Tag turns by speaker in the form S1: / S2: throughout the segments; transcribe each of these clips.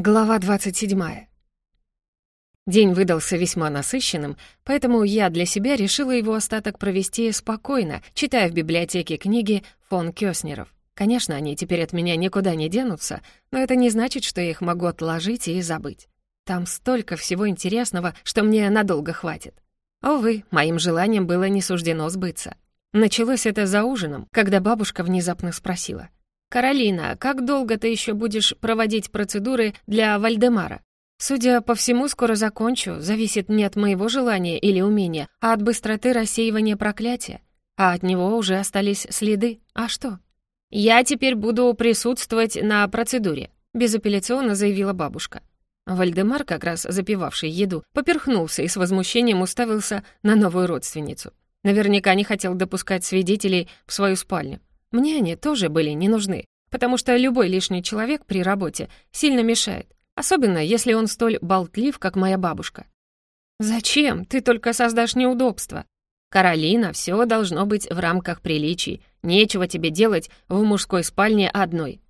S1: Глава 27. День выдался весьма насыщенным, поэтому я для себя решила его остаток провести спокойно, читая в библиотеке книги фон Кёснеров. Конечно, они теперь от меня никуда не денутся, но это не значит, что я их могу отложить и забыть. Там столько всего интересного, что мне надолго хватит. Увы, моим желанием было не суждено сбыться. Началось это за ужином, когда бабушка внезапно спросила — «Каролина, как долго ты еще будешь проводить процедуры для Вальдемара? Судя по всему, скоро закончу, зависит не от моего желания или умения, а от быстроты рассеивания проклятия. А от него уже остались следы. А что?» «Я теперь буду присутствовать на процедуре», — безапелляционно заявила бабушка. Вальдемар, как раз запивавший еду, поперхнулся и с возмущением уставился на новую родственницу. Наверняка не хотел допускать свидетелей в свою спальню. Мне они тоже были не нужны, потому что любой лишний человек при работе сильно мешает, особенно если он столь болтлив, как моя бабушка. «Зачем? Ты только создашь неудобства». «Каролина, все должно быть в рамках приличий. Нечего тебе делать в мужской спальне одной».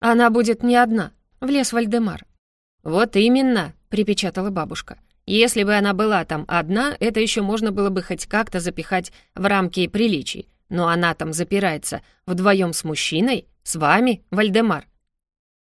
S1: «Она будет не одна», — влез Вальдемар. «Вот именно», — припечатала бабушка. «Если бы она была там одна, это еще можно было бы хоть как-то запихать в рамки приличий. Но она там запирается вдвоем с мужчиной, с вами, Вальдемар».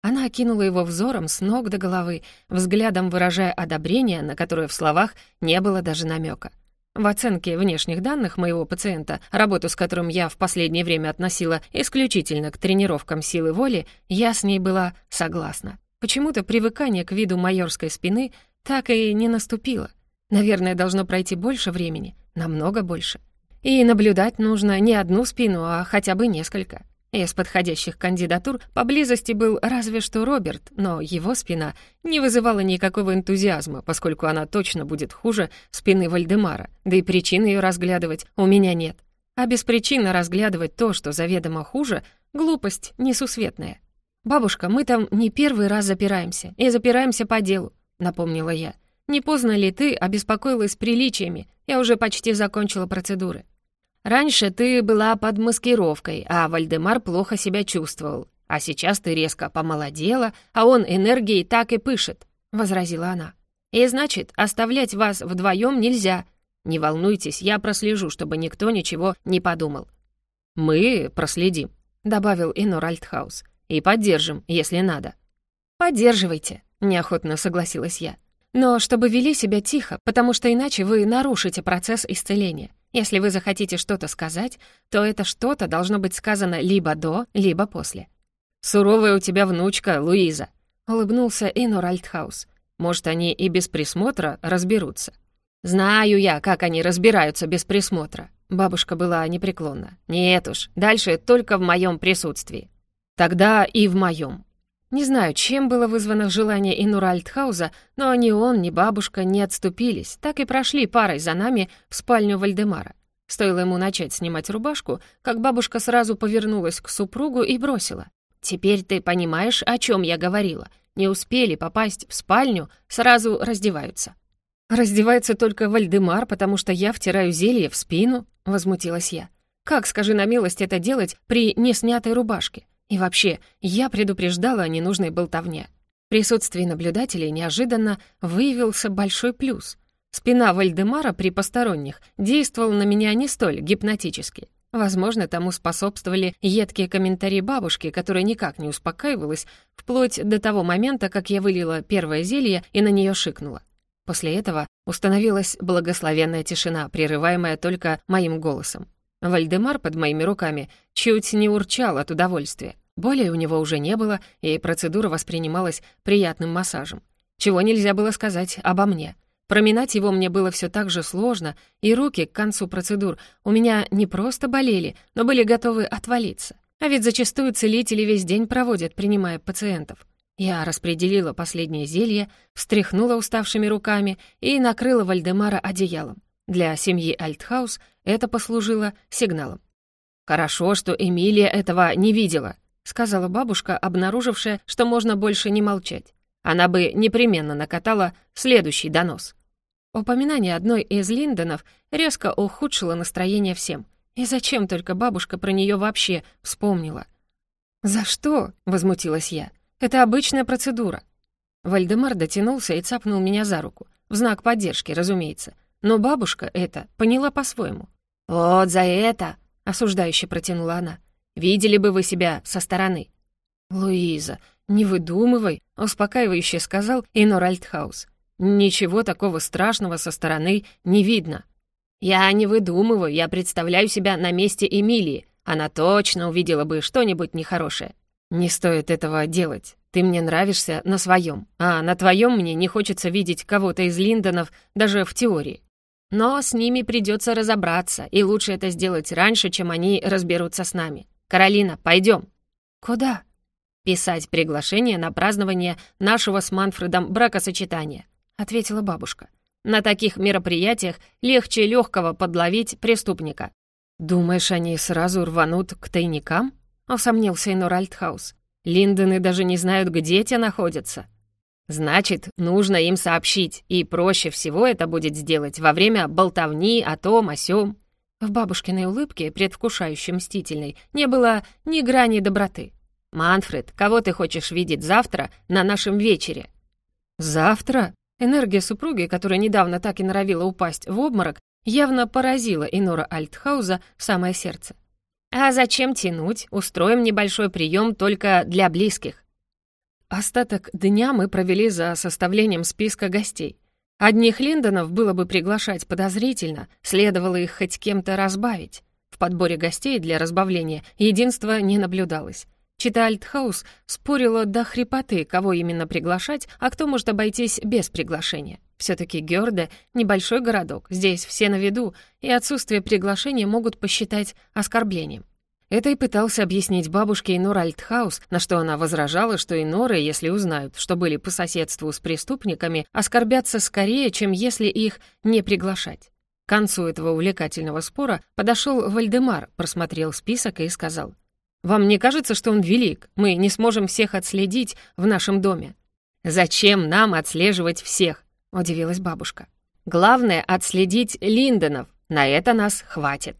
S1: Она окинула его взором с ног до головы, взглядом выражая одобрение, на которое в словах не было даже намека. В оценке внешних данных моего пациента, работу с которым я в последнее время относила исключительно к тренировкам силы воли, я с ней была согласна. Почему-то привыкание к виду майорской спины так и не наступило. Наверное, должно пройти больше времени, намного больше. И наблюдать нужно не одну спину, а хотя бы несколько. Из подходящих кандидатур поблизости был разве что Роберт, но его спина не вызывала никакого энтузиазма, поскольку она точно будет хуже спины Вальдемара, да и причин ее разглядывать у меня нет. А без причины разглядывать то, что заведомо хуже, глупость несусветная. «Бабушка, мы там не первый раз запираемся, и запираемся по делу», — напомнила я. «Не поздно ли ты обеспокоилась приличиями? Я уже почти закончила процедуры». Раньше ты была под маскировкой, а Вальдемар плохо себя чувствовал. А сейчас ты резко помолодела, а он энергией так и пышет», — возразила она. «И значит, оставлять вас вдвоем нельзя. Не волнуйтесь, я прослежу, чтобы никто ничего не подумал». «Мы проследим», — добавил Инор Альтхаус. «И поддержим, если надо». «Поддерживайте», — неохотно согласилась я. «Но чтобы вели себя тихо, потому что иначе вы нарушите процесс исцеления. Если вы захотите что-то сказать, то это что-то должно быть сказано либо до, либо после. «Суровая у тебя внучка, Луиза», — улыбнулся Инор Альтхаус. «Может, они и без присмотра разберутся». «Знаю я, как они разбираются без присмотра». Бабушка была непреклонна. «Нет уж, дальше только в моем присутствии». «Тогда и в моем. Не знаю, чем было вызвано желание Инура Альтхауза, но ни он, ни бабушка не отступились, так и прошли парой за нами в спальню Вальдемара. Стоило ему начать снимать рубашку, как бабушка сразу повернулась к супругу и бросила. «Теперь ты понимаешь, о чем я говорила. Не успели попасть в спальню, сразу раздеваются». «Раздевается только Вальдемар, потому что я втираю зелье в спину?» — возмутилась я. «Как, скажи на милость, это делать при неснятой рубашке? И вообще, я предупреждала о ненужной болтовне. В присутствии наблюдателей неожиданно выявился большой плюс. Спина Вальдемара при посторонних действовала на меня не столь гипнотически. Возможно, тому способствовали едкие комментарии бабушки, которая никак не успокаивалась, вплоть до того момента, как я вылила первое зелье и на нее шикнула. После этого установилась благословенная тишина, прерываемая только моим голосом. Вальдемар под моими руками чуть не урчал от удовольствия. Боли у него уже не было, и процедура воспринималась приятным массажем. Чего нельзя было сказать обо мне. Проминать его мне было все так же сложно, и руки к концу процедур у меня не просто болели, но были готовы отвалиться. А ведь зачастую целители весь день проводят, принимая пациентов. Я распределила последнее зелье, встряхнула уставшими руками и накрыла Вальдемара одеялом. Для семьи Альтхаус это послужило сигналом. Хорошо, что Эмилия этого не видела. — сказала бабушка, обнаружившая, что можно больше не молчать. Она бы непременно накатала следующий донос. Упоминание одной из Линдонов резко ухудшило настроение всем. И зачем только бабушка про нее вообще вспомнила? «За что?» — возмутилась я. «Это обычная процедура». Вальдемар дотянулся и цапнул меня за руку. В знак поддержки, разумеется. Но бабушка это поняла по-своему. «Вот за это!» — осуждающе протянула она. «Видели бы вы себя со стороны». «Луиза, не выдумывай», — успокаивающе сказал Инор Альтхаус. «Ничего такого страшного со стороны не видно». «Я не выдумываю, я представляю себя на месте Эмилии. Она точно увидела бы что-нибудь нехорошее». «Не стоит этого делать. Ты мне нравишься на своем, а на твоем мне не хочется видеть кого-то из Линдонов даже в теории. Но с ними придется разобраться, и лучше это сделать раньше, чем они разберутся с нами. Каролина, пойдем. Куда? Писать приглашение на празднование нашего с Манфредом бракосочетания, ответила бабушка. На таких мероприятиях легче легкого подловить преступника. Думаешь, они сразу рванут к тайникам? Усомнился Инор Альтхаус. Линдоны даже не знают, где те находятся. Значит, нужно им сообщить, и проще всего это будет сделать во время болтовни о том, о сём. В бабушкиной улыбке, предвкушающей мстительной, не было ни грани доброты. «Манфред, кого ты хочешь видеть завтра на нашем вечере?» «Завтра?» Энергия супруги, которая недавно так и норовила упасть в обморок, явно поразила Инора Альтхауза в самое сердце. А зачем тянуть? Устроим небольшой прием только для близких. Остаток дня мы провели за составлением списка гостей. Одних Линдонов было бы приглашать подозрительно, следовало их хоть кем-то разбавить. В подборе гостей для разбавления единства не наблюдалось. Чита Альтхаус спорила до хрипоты, кого именно приглашать, а кто может обойтись без приглашения. все таки Гёрде — небольшой городок, здесь все на виду, и отсутствие приглашения могут посчитать оскорблением. Это и пытался объяснить бабушке Инор Альтхаус, на что она возражала, что Иноры, если узнают, что были по соседству с преступниками, оскорбятся скорее, чем если их не приглашать. К концу этого увлекательного спора подошел Вальдемар, просмотрел список и сказал, вам не кажется, что он велик? Мы не сможем всех отследить в нашем доме». «Зачем нам отслеживать всех?» — удивилась бабушка. «Главное — отследить Линдонов. На это нас хватит».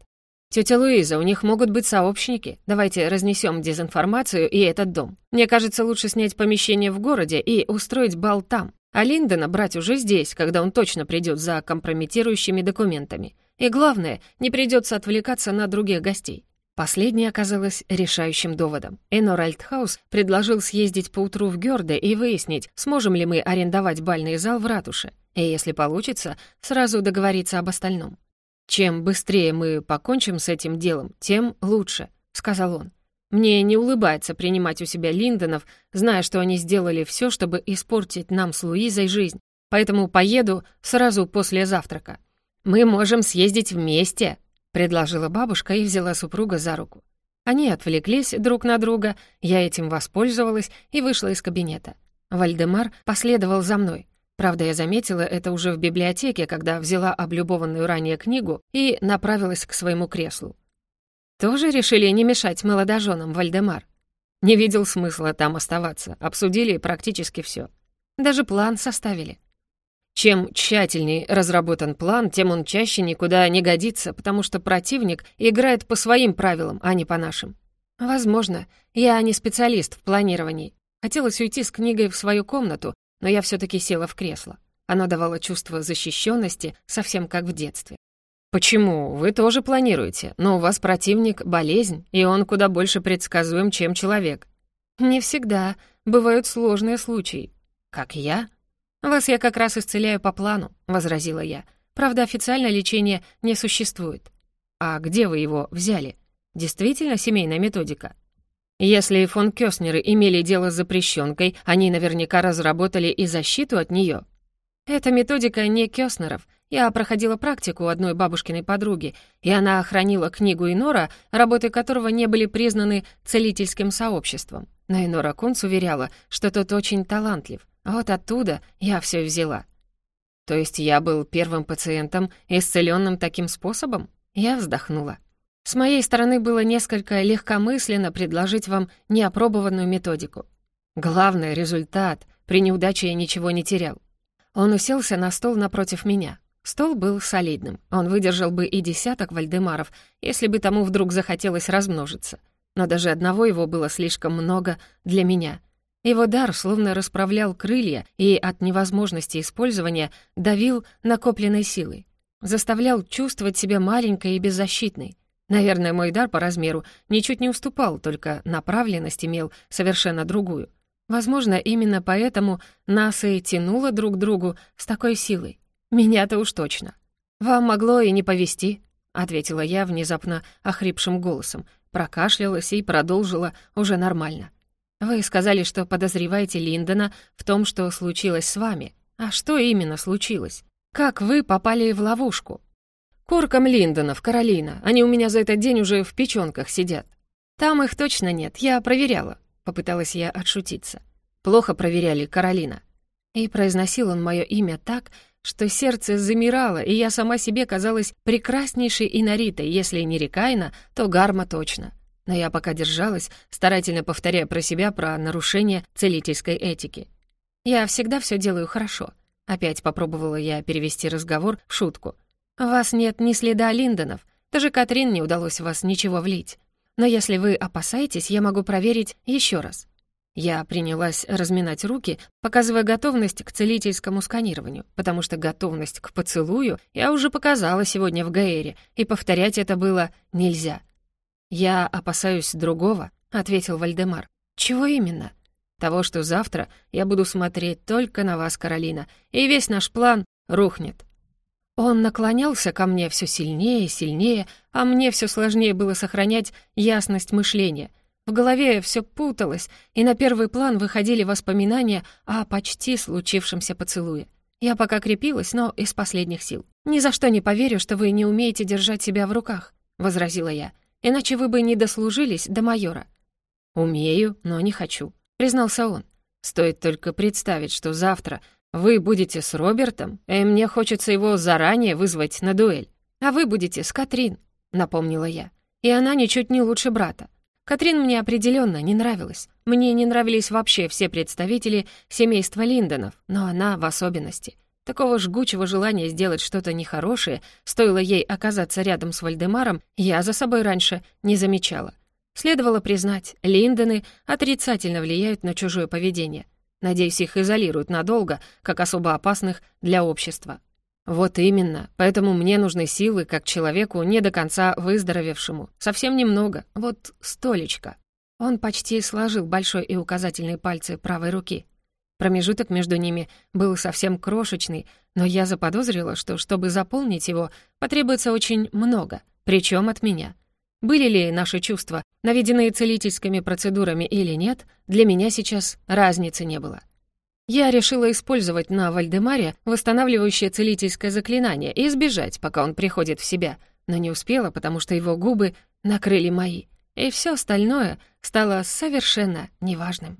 S1: «Тетя Луиза, у них могут быть сообщники. Давайте разнесем дезинформацию и этот дом. Мне кажется, лучше снять помещение в городе и устроить бал там. А Линдона брать уже здесь, когда он точно придет за компрометирующими документами. И главное, не придется отвлекаться на других гостей. Последнее оказалось решающим доводом. Энор Альтхаус предложил съездить поутру в Гёрде и выяснить, сможем ли мы арендовать бальный зал в ратуше, и, если получится, сразу договориться об остальном. «Чем быстрее мы покончим с этим делом, тем лучше», — сказал он. «Мне не улыбается принимать у себя Линдонов, зная, что они сделали все, чтобы испортить нам с Луизой жизнь, поэтому поеду сразу после завтрака. Мы можем съездить вместе», предложила бабушка и взяла супруга за руку. Они отвлеклись друг на друга, я этим воспользовалась и вышла из кабинета. Вальдемар последовал за мной. Правда, я заметила это уже в библиотеке, когда взяла облюбованную ранее книгу и направилась к своему креслу. Тоже решили не мешать молодоженам, Вальдемар? Не видел смысла там оставаться, обсудили практически все. Даже план составили. Чем тщательнее разработан план, тем он чаще никуда не годится, потому что противник играет по своим правилам, а не по нашим. Возможно, я не специалист в планировании. Хотелось уйти с книгой в свою комнату, но я все таки села в кресло. Оно давало чувство защищенности, совсем как в детстве. «Почему? Вы тоже планируете, но у вас противник — болезнь, и он куда больше предсказуем, чем человек». «Не всегда. Бывают сложные случаи». «Как я?» «Вас я как раз исцеляю по плану», — возразила я. «Правда, официально лечения не существует». «А где вы его взяли? Действительно семейная методика?» «Если фон Кёснеры имели дело с запрещенкой, они наверняка разработали и защиту от нее. «Эта методика не Кёснеров. Я проходила практику у одной бабушкиной подруги, и она хранила книгу Инора, работы которого не были признаны целительским сообществом. Но Инора Кунц уверяла, что тот очень талантлив. Вот оттуда я все взяла. То есть я был первым пациентом, исцеленным таким способом? Я вздохнула. С моей стороны было несколько легкомысленно предложить вам неопробованную методику. Главный результат. При неудаче я ничего не терял. Он уселся на стол напротив меня. Стол был солидным. Он выдержал бы и десяток вальдемаров, если бы тому вдруг захотелось размножиться. Но даже одного его было слишком много для меня — Его дар словно расправлял крылья и от невозможности использования давил накопленной силой. Заставлял чувствовать себя маленькой и беззащитной. Наверное, мой дар по размеру ничуть не уступал, только направленность имел совершенно другую. Возможно, именно поэтому нас и тянуло друг к другу с такой силой. Меня-то уж точно. «Вам могло и не повезти», — ответила я внезапно охрипшим голосом, прокашлялась и продолжила уже нормально. «Вы сказали, что подозреваете Линдона в том, что случилось с вами. А что именно случилось? Как вы попали в ловушку?» «Куркам Линдонов, Каролина. Они у меня за этот день уже в печёнках сидят». «Там их точно нет, я проверяла», — попыталась я отшутиться. «Плохо проверяли, Каролина». И произносил он моё имя так, что сердце замирало, и я сама себе казалась прекраснейшей Инаритой, если не Рекайна, то Гарма точно. Но я пока держалась, старательно повторяя про себя про нарушение целительской этики. «Я всегда все делаю хорошо», — опять попробовала я перевести разговор в шутку. «У вас нет ни следа Линдонов, даже Катрин не удалось в вас ничего влить. Но если вы опасаетесь, я могу проверить еще раз. Я принялась разминать руки, показывая готовность к целительскому сканированию, потому что готовность к поцелую я уже показала сегодня в Гаэре, и повторять это было нельзя. «Я опасаюсь другого», — ответил Вальдемар. «Чего именно?» «Того, что завтра я буду смотреть только на вас, Каролина, и весь наш план рухнет». Он наклонялся ко мне все сильнее и сильнее, а мне все сложнее было сохранять ясность мышления — в голове все путалось, и на первый план выходили воспоминания о почти случившемся поцелуе. Я пока крепилась, но из последних сил. «Ни за что не поверю, что вы не умеете держать себя в руках», — возразила я. «Иначе вы бы не дослужились до майора». «Умею, но не хочу», — признался он. «Стоит только представить, что завтра вы будете с Робертом, и мне хочется его заранее вызвать на дуэль. А вы будете с Катрин», — напомнила я. «И она ничуть не лучше брата. Катрин мне определенно не нравилась. Мне не нравились вообще все представители семейства Линдонов, но она в особенности. Такого жгучего желания сделать что-то нехорошее, стоило ей оказаться рядом с Вальдемаром, я за собой раньше не замечала. Следовало признать, Линдоны отрицательно влияют на чужое поведение. Надеюсь, их изолируют надолго, как особо опасных для общества. «Вот именно. Поэтому мне нужны силы, как человеку, не до конца выздоровевшему. Совсем немного. Вот столечко». Он почти сложил большой и указательный пальцы правой руки. Промежуток между ними был совсем крошечный, но я заподозрила, что, чтобы заполнить его, потребуется очень много, причем от меня. Были ли наши чувства, наведенные целительскими процедурами или нет, для меня сейчас разницы не было. Я решила использовать на Вальдемаре восстанавливающее целительское заклинание и избежать, пока он приходит в себя, но не успела, потому что его губы накрыли мои, и все остальное стало совершенно неважным.